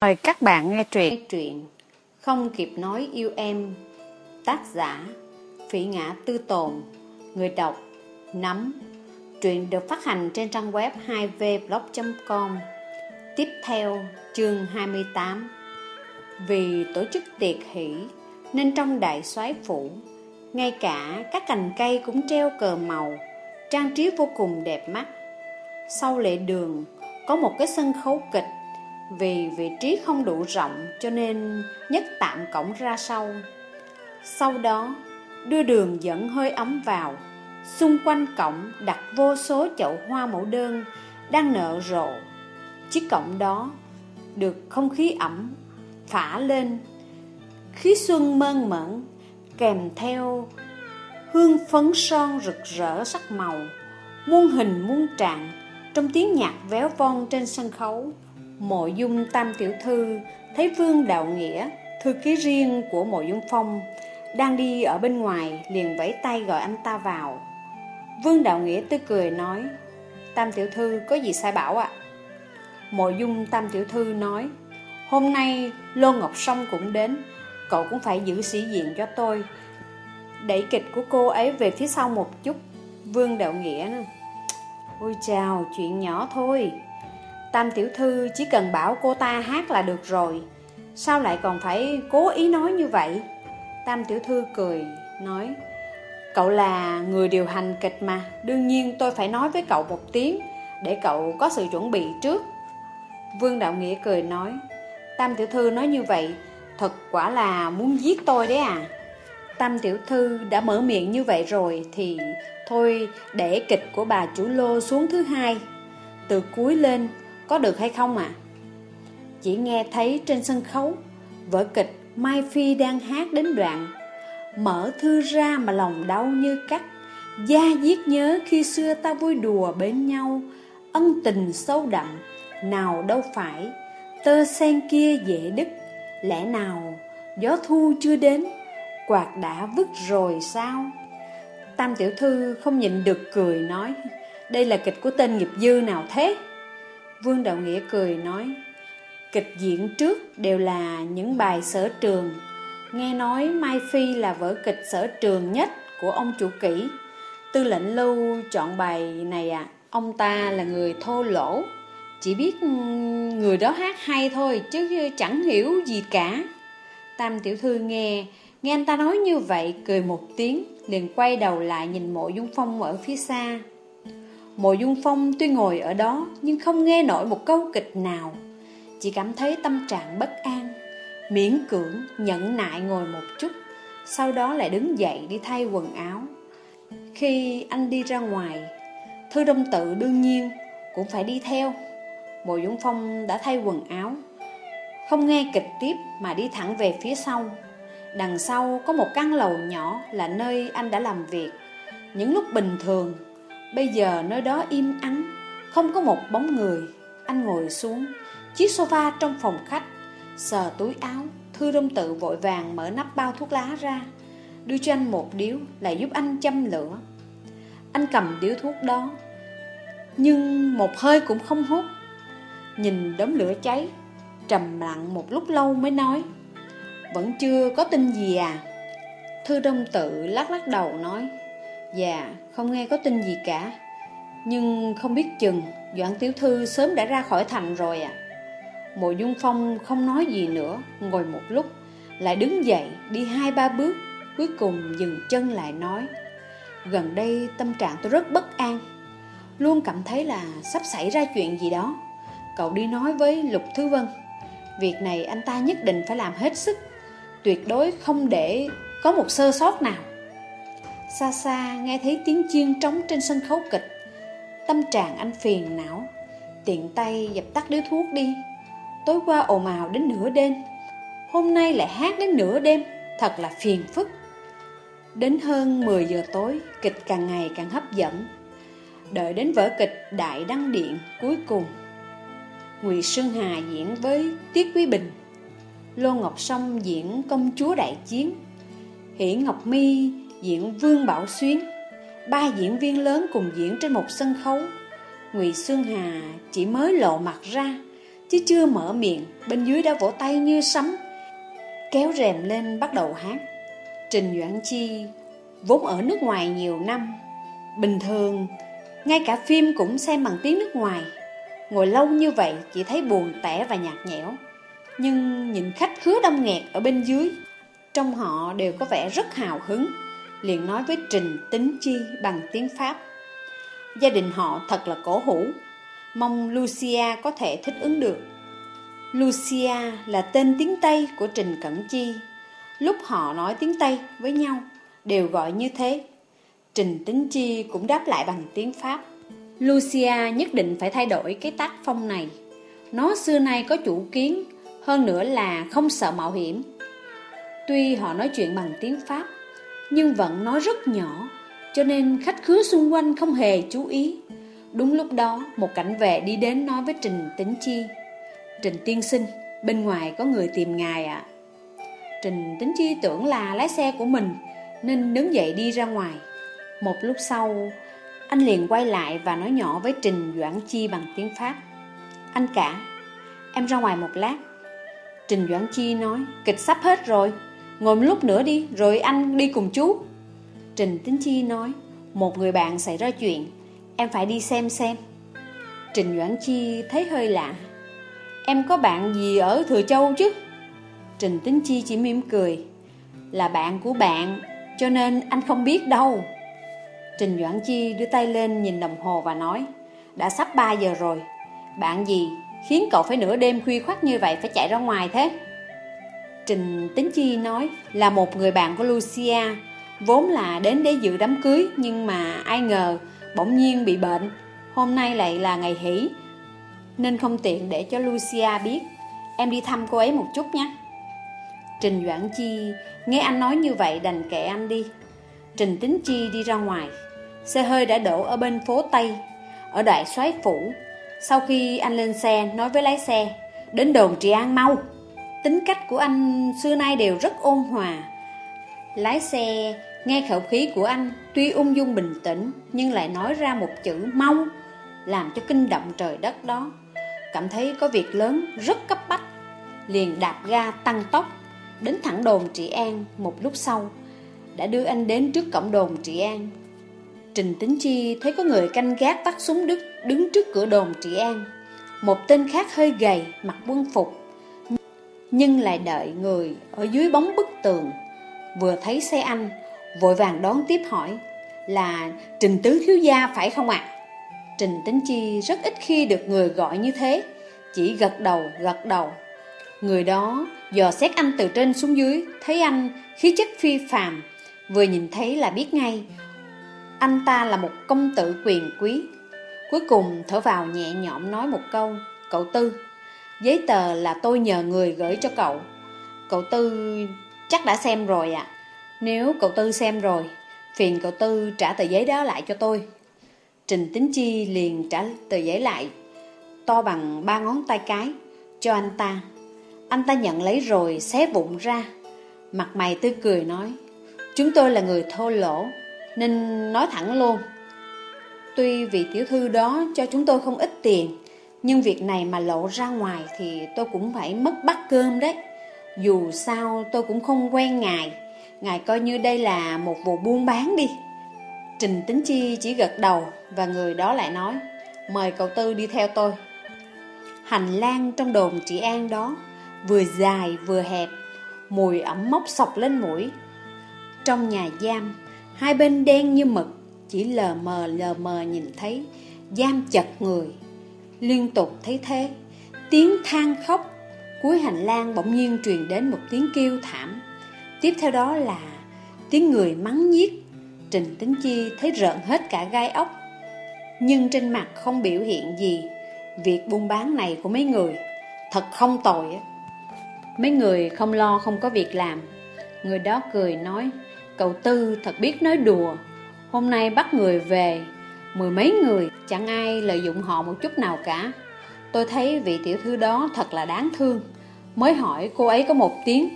Mời các bạn nghe truyện. Nghe truyện Không kịp nói yêu em. Tác giả Phỉ ngã tư tồn. Người đọc Nắm Truyện được phát hành trên trang web 2vblog.com Tiếp theo, chương 28 Vì tổ chức tiệc hỷ Nên trong đại soái phủ, Ngay cả các cành cây cũng treo cờ màu, Trang trí vô cùng đẹp mắt. Sau lệ đường, Có một cái sân khấu kịch vì vị trí không đủ rộng cho nên nhất tạm cổng ra sau. Sau đó, đưa đường dẫn hơi ấm vào. Xung quanh cổng đặt vô số chậu hoa mẫu đơn đang nở rộ. Chiếc cổng đó được không khí ẩm phả lên. Khí xuân mơn mởn kèm theo hương phấn son rực rỡ sắc màu, Muôn hình muôn trạng trong tiếng nhạc véo von trên sân khấu. Mộ dung tam tiểu thư thấy Vương Đạo Nghĩa, thư ký riêng của Mộ dung Phong, đang đi ở bên ngoài liền vẫy tay gọi anh ta vào. Vương Đạo Nghĩa tươi cười nói, Tam tiểu thư có gì sai bảo ạ? À? Mộ dung tam tiểu thư nói, hôm nay Lô Ngọc Sông cũng đến, cậu cũng phải giữ sĩ diện cho tôi. Đẩy kịch của cô ấy về phía sau một chút. Vương Đạo Nghĩa Ôi chào, chuyện nhỏ thôi. Tam tiểu thư chỉ cần bảo cô ta hát là được rồi. Sao lại còn phải cố ý nói như vậy? Tam tiểu thư cười, Nói, Cậu là người điều hành kịch mà, Đương nhiên tôi phải nói với cậu một tiếng Để cậu có sự chuẩn bị trước. Vương Đạo Nghĩa cười nói, Tam tiểu thư nói như vậy, Thật quả là muốn giết tôi đấy à? Tam tiểu thư đã mở miệng như vậy rồi Thì, thôi, để kịch của bà chủ lô xuống thứ hai. Từ cuối lên có được hay không ạ? À? Chỉ nghe thấy trên sân khấu, Vở kịch Mai Phi đang hát đến đoạn, Mở thư ra mà lòng đau như cắt, Da giết nhớ khi xưa ta vui đùa bên nhau, Ân tình sâu đậm, Nào đâu phải, Tơ sen kia dễ đứt, Lẽ nào gió thu chưa đến, Quạt đã vứt rồi sao Tam tiểu thư không nhịn được cười nói, Đây là kịch của tên nghiệp dư nào thế Vương Đạo Nghĩa cười nói, Kịch diễn trước đều là những bài sở trường. Nghe nói Mai Phi là vở kịch sở trường nhất của ông chủ kỷ. Tư lệnh lưu chọn bài này à Ông ta là người thô lỗ. Chỉ biết người đó hát hay thôi Chứ chẳng hiểu gì cả. Tam tiểu thư nghe Nghe anh ta nói như vậy Cười một tiếng, Liền quay đầu lại nhìn mộ dung phong ở phía xa. Mộ Dung Phong tuy ngồi ở đó nhưng không nghe nổi một câu kịch nào. Chỉ cảm thấy tâm trạng bất an, Miễn cưỡng nhẫn nại ngồi một chút, Sau đó lại đứng dậy đi thay quần áo. Khi anh đi ra ngoài, Thư Đông Tự đương nhiên cũng phải đi theo. Mộ Dung Phong đã thay quần áo, Không nghe kịch tiếp mà đi thẳng về phía sau. Đằng sau có một căn lầu nhỏ là nơi anh đã làm việc. Những lúc bình thường Bây giờ nơi đó im ắng, Không có một bóng người. Anh ngồi xuống, Chiếc sofa trong phòng khách, Sờ túi áo, Thư đông tự vội vàng mở nắp bao thuốc lá ra, Đưa cho anh một điếu Lại giúp anh châm lửa. Anh cầm điếu thuốc đó, Nhưng một hơi cũng không hút. Nhìn đống lửa cháy, Trầm lặng một lúc lâu mới nói, Vẫn chưa có tin gì à? Thư đông tự lắc lắc đầu nói Dạ, không nghe có tin gì cả. Nhưng không biết chừng Doãn Tiểu Thư sớm đã ra khỏi thành rồi à Mộ Dung Phong không nói gì nữa Ngồi một lúc Lại đứng dậy đi hai ba bước Cuối cùng dừng chân lại nói Gần đây tâm trạng tôi rất bất an Luôn cảm thấy là sắp xảy ra chuyện gì đó. Cậu đi nói với Lục Thứ Vân Việc này anh ta nhất định phải làm hết sức Tuyệt đối không để có một sơ sót nào. Xa xa nghe thấy tiếng chiên trống trên sân khấu kịch. Tâm trạng anh phiền não. Tiện tay dập tắt điếu thuốc đi. Tối qua ồn ào đến nửa đêm. Hôm nay lại hát đến nửa đêm. Thật là phiền phức. Đến hơn 10 giờ tối, Kịch càng ngày càng hấp dẫn. Đợi đến vở kịch Đại Đăng Điện cuối cùng. Ngụy Sương Hà diễn với Tiết Quý Bình. Lô Ngọc Sông diễn Công Chúa Đại Chiến. Hỷ Ngọc My diễn Vương Bảo Xuyến. Ba diễn viên lớn cùng diễn trên một sân khấu. Ngụy Xuân Hà chỉ mới lộ mặt ra, Chứ chưa mở miệng, Bên dưới đã vỗ tay như sấm, Kéo rèm lên bắt đầu hát. Trình Doãn Chi, Vốn ở nước ngoài nhiều năm, Bình thường, Ngay cả phim cũng xem bằng tiếng nước ngoài. Ngồi lâu như vậy chỉ thấy buồn tẻ và nhạt nhẽo. Nhưng nhìn khách khứa đông nghẹt ở bên dưới, Trong họ đều có vẻ rất hào hứng. Liền nói với Trình Tính Chi bằng tiếng Pháp. Gia đình họ thật là cổ hủ, Mong Lucia có thể thích ứng được. Lucia là tên tiếng Tây của Trình Cẩn Chi. Lúc họ nói tiếng Tây với nhau, Đều gọi như thế. Trình Tính Chi cũng đáp lại bằng tiếng Pháp. Lucia nhất định phải thay đổi cái tác phong này. Nó xưa nay có chủ kiến, Hơn nữa là không sợ mạo hiểm. Tuy họ nói chuyện bằng tiếng Pháp nhưng vẫn nói rất nhỏ Cho nên khách khứa xung quanh không hề chú ý. Đúng lúc đó Một cảnh vệ đi đến nói với Trình Tính Chi Trình tiên sinh Bên ngoài có người tìm ngài ạ. Trình Tính Chi tưởng là lái xe của mình Nên đứng dậy đi ra ngoài. Một lúc sau anh liền quay lại và nói nhỏ với Trình Doãn Chi bằng tiếng Pháp Anh cả, em ra ngoài một lát. Trình Doãn Chi nói Kịch sắp hết rồi. Ngồi một lúc nữa đi, rồi anh đi cùng chú. Trình Tính Chi nói Một người bạn xảy ra chuyện Em phải đi xem xem. Trình Doãn Chi thấy hơi lạ. Em có bạn gì ở Thừa Châu chứ? Trình Tính Chi chỉ mỉm cười. Là bạn của bạn Cho nên anh không biết đâu. Trình Doãn Chi đưa tay lên nhìn đồng hồ và nói Đã sắp 3 giờ rồi. Bạn gì? Khiến cậu phải nửa đêm khuya khoắt như vậy phải chạy ra ngoài thế. Trình Tính Chi nói là một người bạn của Lucia, Vốn là đến để dự đám cưới, Nhưng mà ai ngờ bỗng nhiên bị bệnh. Hôm nay lại là ngày hỷ, Nên không tiện để cho Lucia biết. Em đi thăm cô ấy một chút nhé. Trình Doãn Chi nghe anh nói như vậy đành kệ anh đi. Trình Tính Chi đi ra ngoài. Xe hơi đã đổ ở bên phố Tây, Ở đại soái phủ. Sau khi anh lên xe, nói với lái xe, Đến đồn Trị An mau. Tính cách của anh xưa nay đều rất ôn hòa. Lái xe nghe khẩu khí của anh Tuy ung dung bình tĩnh Nhưng lại nói ra một chữ mau Làm cho kinh động trời đất đó. Cảm thấy có việc lớn rất cấp bách. Liền đạp ga tăng tốc Đến thẳng đồn Trị An Một lúc sau Đã đưa anh đến trước cổng đồn Trị An. Trình Tính Chi thấy có người canh gác tắt súng đức đứng trước cửa đồn trị an. Một tên khác hơi gầy, mặc quân phục, nhưng lại đợi người ở dưới bóng bức tường. Vừa thấy xe anh, vội vàng đón tiếp hỏi là Trình Tứ Thiếu Gia phải không ạ? Trình Tính Chi rất ít khi được người gọi như thế, chỉ gật đầu gật đầu. Người đó dò xét anh từ trên xuống dưới, thấy anh khí chất phi phàm, vừa nhìn thấy là biết ngay anh ta là một công tử quyền quý Cuối cùng thở vào nhẹ nhõm nói một câu Cậu Tư Giấy tờ là tôi nhờ người gửi cho cậu. Cậu Tư chắc đã xem rồi ạ. Nếu cậu Tư xem rồi, Phiền cậu Tư trả tờ giấy đó lại cho tôi. Trình Tính Chi liền trả tờ giấy lại, To bằng ba ngón tay cái, Cho anh ta. Anh ta nhận lấy rồi xé vụn ra. Mặt mày tươi cười nói, Chúng tôi là người thô lỗ, nên nói thẳng luôn. Tuy vị tiểu thư đó cho chúng tôi không ít tiền nhưng việc này mà lộ ra ngoài thì tôi cũng phải mất bát cơm đấy. Dù sao tôi cũng không quen ngài. Ngài coi như đây là một vụ buôn bán đi. Trình Tính Chi chỉ gật đầu Và người đó lại nói, Mời cậu Tư đi theo tôi. Hành lang trong đồn trị an đó Vừa dài vừa hẹp, Mùi ẩm mốc sọc lên mũi. Trong nhà giam, Hai bên đen như mực, Chỉ lờ mờ lờ mờ nhìn thấy Giam chật người. Liên tục thấy thế, Tiếng than khóc, Cuối hành lang bỗng nhiên truyền đến một tiếng kêu thảm. Tiếp theo đó là Tiếng người mắng nhiếc. Trình Tính Chi thấy rợn hết cả gai ốc, Nhưng trên mặt không biểu hiện gì. Việc buôn bán này của mấy người, Thật không tồi Mấy người không lo không có việc làm. Người đó cười nói, Cậu Tư thật biết nói đùa. Hôm nay bắt người về Mười mấy người, Chẳng ai lợi dụng họ một chút nào cả. Tôi thấy vị tiểu thư đó thật là đáng thương. Mới hỏi cô ấy có một tiếng,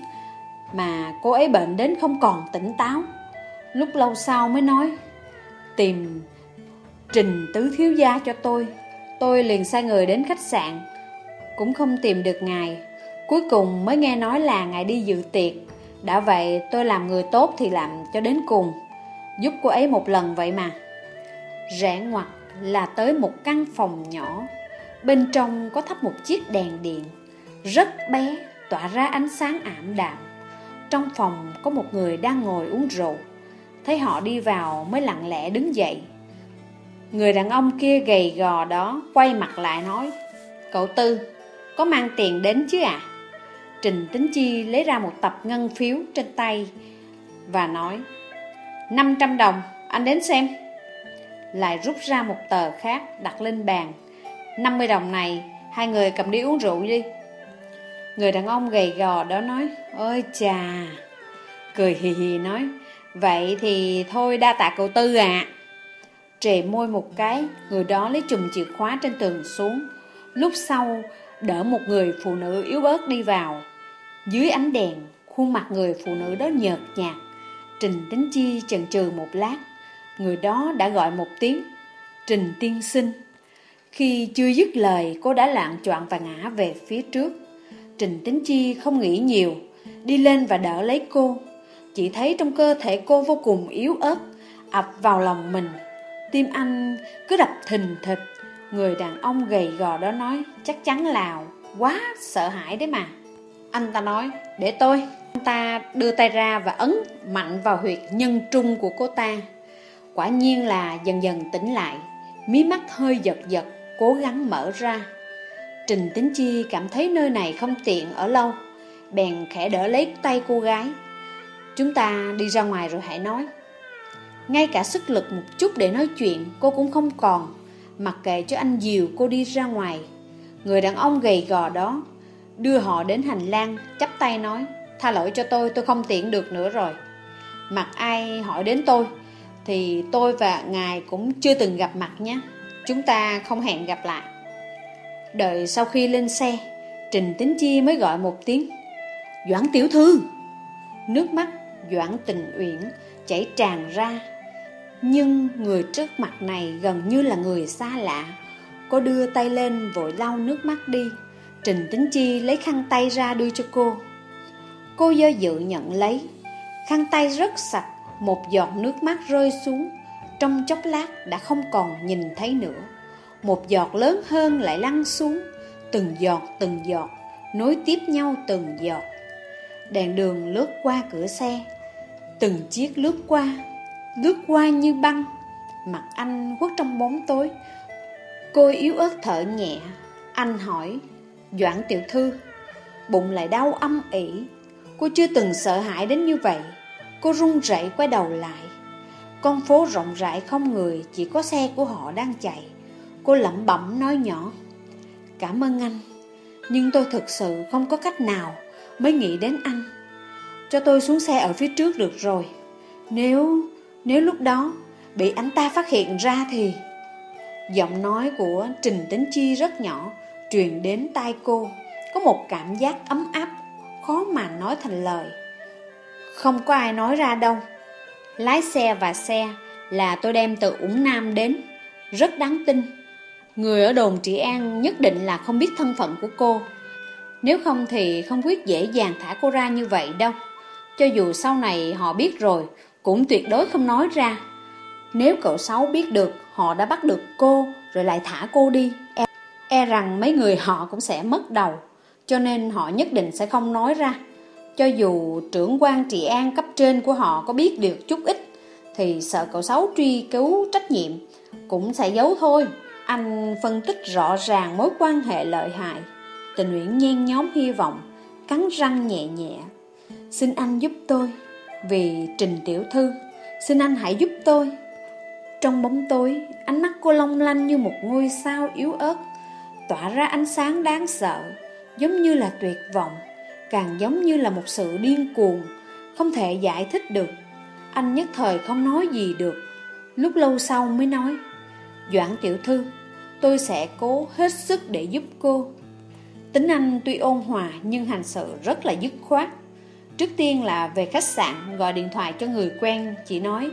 Mà cô ấy bệnh đến không còn tỉnh táo. Lúc lâu sau mới nói, Tìm Trình tứ thiếu gia cho tôi. Tôi liền sai người đến khách sạn, Cũng không tìm được ngài. Cuối cùng mới nghe nói là ngài đi dự tiệc. Đã vậy tôi làm người tốt thì làm cho đến cùng. Giúp cô ấy một lần vậy mà. Rẽ ngoặt là tới một căn phòng nhỏ. Bên trong có thắp một chiếc đèn điện, Rất bé, Tỏa ra ánh sáng ảm đạm. Trong phòng có một người đang ngồi uống rượu, Thấy họ đi vào mới lặng lẽ đứng dậy. Người đàn ông kia gầy gò đó Quay mặt lại nói, Cậu Tư, Có mang tiền đến chứ à Trình Tính Chi lấy ra một tập ngân phiếu trên tay Và nói 500 đồng, Anh đến xem. Lại rút ra một tờ khác đặt lên bàn. 50 đồng này, Hai người cầm đi uống rượu đi. Người đàn ông gầy gò đó nói, Ôi chà. Cười hì hì nói, Vậy thì thôi đa tạ cậu Tư à Trề môi một cái, Người đó lấy chùm chìa khóa trên tường xuống. Lúc sau, Đỡ một người phụ nữ yếu bớt đi vào. Dưới ánh đèn, Khuôn mặt người phụ nữ đó nhợt nhạt. Trình Tính Chi chần chừ một lát. Người đó đã gọi một tiếng, Trình tiên sinh. Khi chưa dứt lời, Cô đã lạng choạng và ngã về phía trước. Trình Tính Chi không nghĩ nhiều, Đi lên và đỡ lấy cô. Chỉ thấy trong cơ thể cô vô cùng yếu ớt, ập vào lòng mình. Tim anh cứ đập thình thịch. Người đàn ông gầy gò đó nói, Chắc chắn là quá sợ hãi đấy mà. Anh ta nói, Để tôi. Anh ta đưa tay ra và ấn mạnh vào huyệt nhân trung của cô ta. Quả nhiên là dần dần tỉnh lại, Mí mắt hơi giật giật, Cố gắng mở ra. Trình Tính Chi cảm thấy nơi này không tiện ở lâu, Bèn khẽ đỡ lấy tay cô gái. Chúng ta đi ra ngoài rồi hãy nói. Ngay cả sức lực một chút để nói chuyện, cô cũng không còn, Mặc kệ cho anh diều cô đi ra ngoài. Người đàn ông gầy gò đó, Đưa họ đến hành lang, Chắp tay nói, Tha lỗi cho tôi tôi không tiện được nữa rồi. Mặc ai hỏi đến tôi? Thì tôi và ngài cũng chưa từng gặp mặt nhé. Chúng ta không hẹn gặp lại. Đợi sau khi lên xe, Trình Tính Chi mới gọi một tiếng. Doãn tiểu thư! Nước mắt Doãn tình uyển chảy tràn ra. Nhưng người trước mặt này gần như là người xa lạ. Cô đưa tay lên vội lau nước mắt đi. Trình Tính Chi lấy khăn tay ra đưa cho cô. Cô do dự nhận lấy. Khăn tay rất sạch một giọt nước mắt rơi xuống, Trong chốc lát đã không còn nhìn thấy nữa. Một giọt lớn hơn lại lăn xuống, Từng giọt từng giọt, Nối tiếp nhau từng giọt. Đèn đường lướt qua cửa xe, Từng chiếc lướt qua Lướt qua như băng. Mặt anh khuất trong bóng tối, Cô yếu ớt thở nhẹ. Anh hỏi, Doãn tiểu thư, Bụng lại đau âm ỉ, Cô chưa từng sợ hãi đến như vậy. Cô run rẩy quay đầu lại. Con phố rộng rãi không người, Chỉ có xe của họ đang chạy. Cô lẩm bẩm nói nhỏ. Cảm ơn anh, Nhưng tôi thực sự không có cách nào Mới nghĩ đến anh. Cho tôi xuống xe ở phía trước được rồi. Nếu Nếu lúc đó Bị anh ta phát hiện ra thì Giọng nói của Trình Tính Chi rất nhỏ, Truyền đến tai cô, Có một cảm giác ấm áp, Khó mà nói thành lời. Không có ai nói ra đâu. Lái xe và xe Là tôi đem từ úng Nam đến. Rất đáng tin. Người ở đồn trị an nhất định là không biết thân phận của cô. Nếu không thì không quyết dễ dàng thả cô ra như vậy đâu. Cho dù sau này họ biết rồi Cũng tuyệt đối không nói ra. Nếu cậu Sáu biết được Họ đã bắt được cô Rồi lại thả cô đi E, e rằng mấy người họ cũng sẽ mất đầu Cho nên họ nhất định sẽ không nói ra. Cho dù trưởng quan trị an cấp trên của họ có biết được chút ít, Thì sợ cậu Sáu truy cứu trách nhiệm Cũng sẽ giấu thôi. Anh phân tích rõ ràng mối quan hệ lợi hại. Tình nguyện nhen nhóm hy vọng, Cắn răng nhẹ nhẹ. Xin anh giúp tôi, Vì Trình Tiểu Thư. Xin anh hãy giúp tôi. Trong bóng tối, Ánh mắt cô long lanh như một ngôi sao yếu ớt, Tỏa ra ánh sáng đáng sợ, Giống như là tuyệt vọng. Càng giống như là một sự điên cuồng, Không thể giải thích được. Anh nhất thời không nói gì được. Lúc lâu sau mới nói, Doãn tiểu thư, Tôi sẽ cố hết sức để giúp cô. Tính anh tuy ôn hòa nhưng hành sự rất là dứt khoát. Trước tiên là về khách sạn, gọi điện thoại cho người quen, Chỉ nói,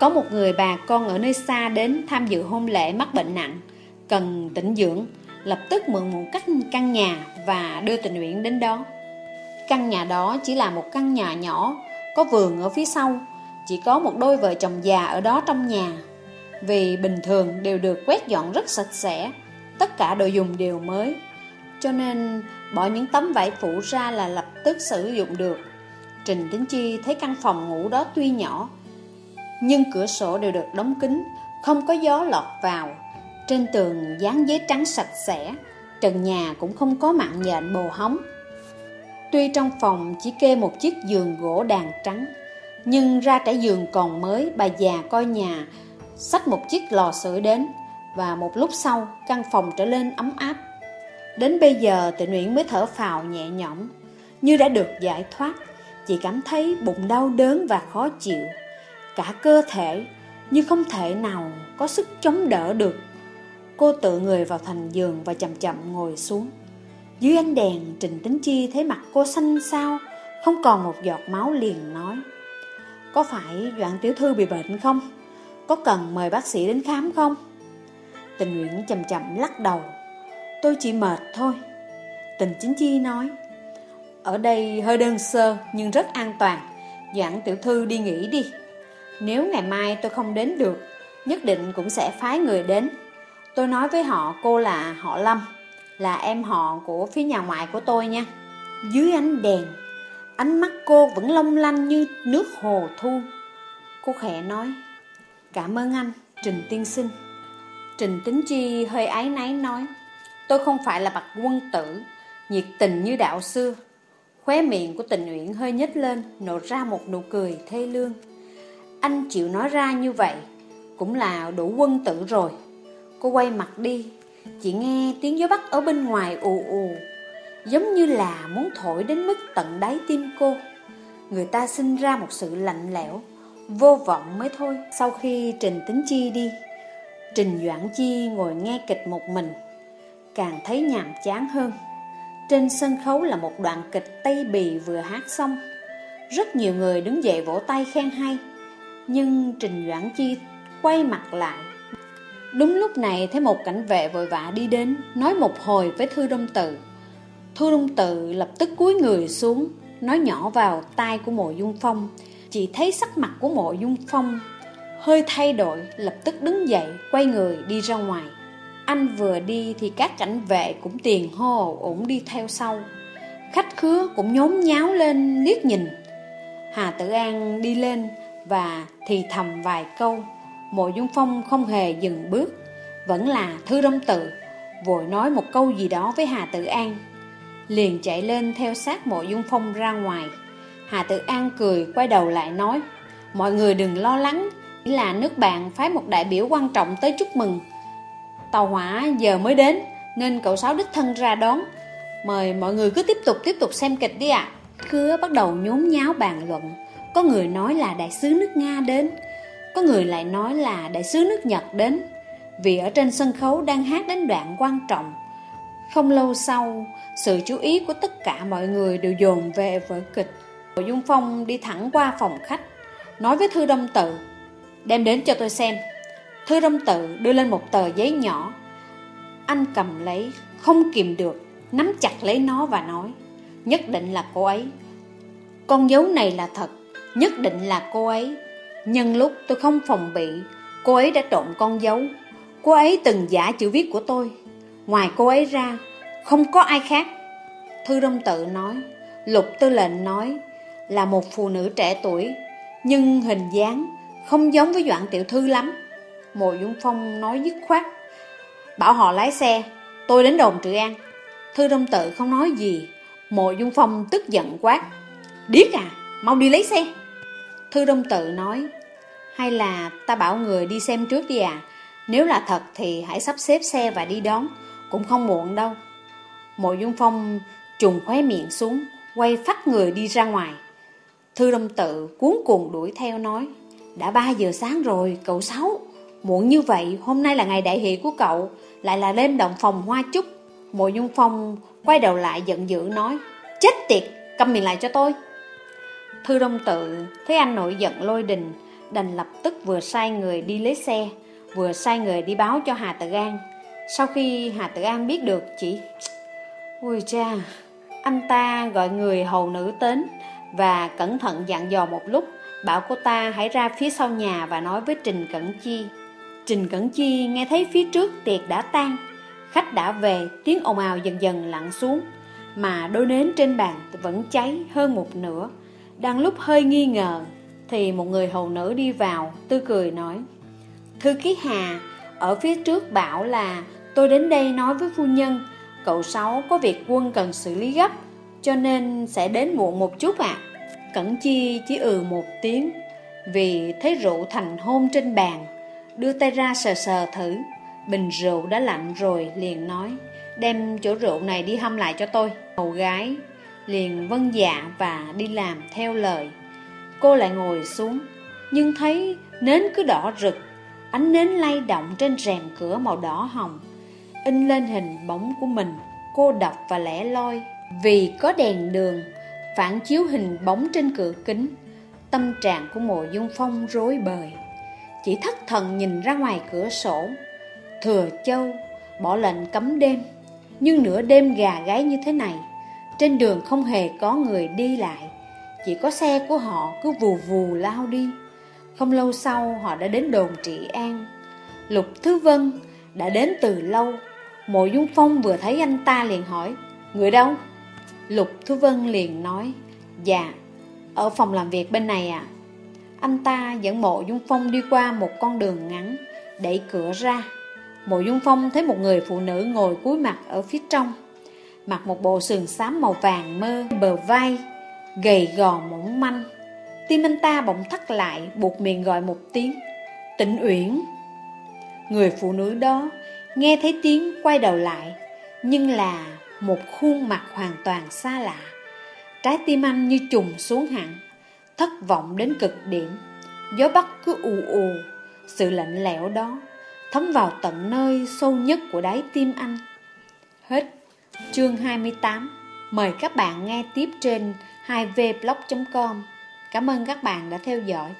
Có một người bà con ở nơi xa đến tham dự hôn lễ mắc bệnh nặng, Cần tĩnh dưỡng, lập tức mượn một cách căn nhà và đưa tình nguyện đến đó. Căn nhà đó chỉ là một căn nhà nhỏ, có vườn ở phía sau, chỉ có một đôi vợ chồng già ở đó trong nhà. Vì bình thường đều được quét dọn rất sạch sẽ, tất cả đồ dùng đều mới. Cho nên bỏ những tấm vải phủ ra là lập tức sử dụng được. Trình Tính Chi thấy căn phòng ngủ đó tuy nhỏ, nhưng cửa sổ đều được đóng kín, không có gió lọt vào. Trên tường dán giấy trắng sạch sẽ, trần nhà cũng không có mặn nhện bồ hóng. Tuy trong phòng chỉ kê một chiếc giường gỗ đàn trắng, nhưng ra trải giường còn mới, bà già coi nhà, xách một chiếc lò sưởi đến, và một lúc sau căn phòng trở lên ấm áp. Đến bây giờ tự nguyện mới thở phào nhẹ nhõm, như đã được giải thoát, chỉ cảm thấy bụng đau đớn và khó chịu. Cả cơ thể như không thể nào có sức chống đỡ được. Cô tự người vào thành giường và chậm chậm ngồi xuống. Dưới ánh đèn, Trình Tính Chi thấy mặt cô xanh xao, không còn một giọt máu liền nói. Có phải Doãn Tiểu Thư bị bệnh không? Có cần mời bác sĩ đến khám không? Tình Nguyễn chậm chậm lắc đầu. Tôi chỉ mệt thôi. Tình Chính Chi nói. Ở đây hơi đơn sơ nhưng rất an toàn. Doãn Tiểu Thư đi nghỉ đi. Nếu ngày mai tôi không đến được, nhất định cũng sẽ phái người đến. Tôi nói với họ cô là họ Lâm là em họ của phía nhà ngoại của tôi nha. Dưới ánh đèn, ánh mắt cô vẫn long lanh như nước hồ thu. Cô khẽ nói, cảm ơn anh, Trình Tiên Sinh. Trình Tính Chi hơi ái náy nói, tôi không phải là bậc quân tử, nhiệt tình như đạo xưa. Khóe miệng của tình nguyện hơi nhếch lên, nổ ra một nụ cười thê lương. Anh chịu nói ra như vậy, cũng là đủ quân tử rồi. Cô quay mặt đi, Chị nghe tiếng gió bắc ở bên ngoài ù ù, Giống như là muốn thổi đến mức tận đáy tim cô. Người ta sinh ra một sự lạnh lẽo, Vô vọng mới thôi. Sau khi Trình Tính Chi đi, Trình Doãn Chi ngồi nghe kịch một mình, Càng thấy nhàm chán hơn. Trên sân khấu là một đoạn kịch Tây Bì vừa hát xong. Rất nhiều người đứng dậy vỗ tay khen hay, Nhưng Trình Doãn Chi quay mặt lại Đúng lúc này thấy một cảnh vệ vội vã đi đến, Nói một hồi với Thư Đông Tự. Thư Đông Tự lập tức cúi người xuống, Nói nhỏ vào tai của mộ dung phong. Chỉ thấy sắc mặt của mộ dung phong Hơi thay đổi, Lập tức đứng dậy, Quay người đi ra ngoài. Anh vừa đi thì các cảnh vệ cũng tiền hô ổn đi theo sau. Khách khứa cũng nhốn nháo lên liếc nhìn. Hà Tử An đi lên Và thì thầm vài câu. Mộ Dung Phong không hề dừng bước, Vẫn là Thư Đông Tự, Vội nói một câu gì đó với Hà Tử An. Liền chạy lên theo sát Mộ Dung Phong ra ngoài. Hà Tử An cười, quay đầu lại nói, Mọi người đừng lo lắng, Chỉ là nước bạn phái một đại biểu quan trọng tới chúc mừng. Tàu hỏa giờ mới đến, Nên cậu Sáu đích thân ra đón. Mời mọi người cứ tiếp tục tiếp tục xem kịch đi ạ. À. Khứa bắt đầu nhốn nháo bàn luận. Có người nói là đại sứ nước Nga đến có người lại nói là đại sứ nước Nhật đến, Vì ở trên sân khấu đang hát đến đoạn quan trọng. Không lâu sau, Sự chú ý của tất cả mọi người đều dồn về vở kịch. Hồ Dung Phong đi thẳng qua phòng khách, Nói với Thư Đông Tự, Đem đến cho tôi xem. Thư Đông Tự đưa lên một tờ giấy nhỏ. Anh cầm lấy, Không kìm được, Nắm chặt lấy nó và nói, Nhất định là cô ấy. Con dấu này là thật, Nhất định là cô ấy. Nhân lúc tôi không phòng bị, cô ấy đã trộn con dấu. Cô ấy từng giả chữ viết của tôi. Ngoài cô ấy ra, không có ai khác. Thư Đông Tự nói, Lục Tư lệnh nói là một phụ nữ trẻ tuổi, nhưng hình dáng không giống với Doãn Tiểu Thư lắm. Mộ Dung Phong nói dứt khoát, bảo họ lái xe, tôi đến đồn Trị An. Thư Đông Tự không nói gì, Mộ Dung Phong tức giận quát, điếc à, mau đi lấy xe. Thư Đông Tự nói, hay là ta bảo người đi xem trước đi à? Nếu là thật thì hãy sắp xếp xe và đi đón. Cũng không muộn đâu. Mộ Dung Phong trùng khóe miệng xuống Quay phát người đi ra ngoài. Thư Đông Tự cuốn cuồng đuổi theo nói Đã 3 giờ sáng rồi cậu Sáu. Muộn như vậy hôm nay là ngày đại hội của cậu. Lại là lên động phòng hoa chúc. Mộ Dung Phong quay đầu lại giận dữ nói Chết tiệt, cầm miệng lại cho tôi. Thư Đông Tự thấy anh nội giận lôi đình đành lập tức vừa sai người đi lấy xe, vừa sai người đi báo cho Hà Tử An. Sau khi Hà Tử An biết được chỉ ui cha Anh ta gọi người hầu nữ đến Và cẩn thận dặn dò một lúc Bảo cô ta hãy ra phía sau nhà Và nói với Trình Cẩn Chi Trình Cẩn Chi nghe thấy phía trước tiệc đã tan Khách đã về Tiếng ồn ào dần dần lặng xuống Mà đôi nến trên bàn vẫn cháy hơn một nửa Đang lúc hơi nghi ngờ thì một người hầu nữ đi vào, Tươi cười nói, Thư ký Hà, Ở phía trước bảo là, Tôi đến đây nói với phu nhân, Cậu Sáu có việc quân cần xử lý gấp, Cho nên sẽ đến muộn một chút ạ. À. Cẩn Chi chỉ ừ một tiếng, Vì thấy rượu thành hôn trên bàn, Đưa tay ra sờ sờ thử. Bình rượu đã lạnh rồi, liền nói, Đem chỗ rượu này đi hâm lại cho tôi. Hầu gái liền vân dạ và đi làm theo lời. Cô lại ngồi xuống, Nhưng thấy nến cứ đỏ rực, Ánh nến lay động trên rèm cửa màu đỏ hồng. In lên hình bóng của mình, Cô đọc và lẻ loi. Vì có đèn đường, Phản chiếu hình bóng trên cửa kính, Tâm trạng của mộ dung phong rối bời. Chỉ thất thần nhìn ra ngoài cửa sổ, Thừa châu, Bỏ lệnh cấm đêm. Nhưng nửa đêm gà gáy như thế này, Trên đường không hề có người đi lại. Chỉ có xe của họ cứ vù vù lao đi. Không lâu sau họ đã đến đồn trị an. Lục Thứ Vân đã đến từ lâu. Mộ Dung Phong vừa thấy anh ta liền hỏi Người đâu? Lục Thứ Vân liền nói Dạ, ở phòng làm việc bên này à Anh ta dẫn mộ Dung Phong đi qua một con đường ngắn Đẩy cửa ra. Mộ Dung Phong thấy một người phụ nữ ngồi cúi mặt ở phía trong Mặc một bộ sườn xám màu vàng mơ Bờ vai. Gầy gò mỏng manh. Tim anh ta bỗng thắt lại, Buộc miệng gọi một tiếng. Tịnh Uyển. Người phụ nữ đó Nghe thấy tiếng quay đầu lại, Nhưng là một khuôn mặt hoàn toàn xa lạ. Trái tim anh như trùng xuống hẳn, Thất vọng đến cực điểm. Gió bắc cứ ù ù, Sự lạnh lẽo đó Thấm vào tận nơi sâu nhất của đáy tim anh. Hết chương 28 Mời các bạn nghe tiếp trên 2vblog.com Cảm ơn các bạn đã theo dõi.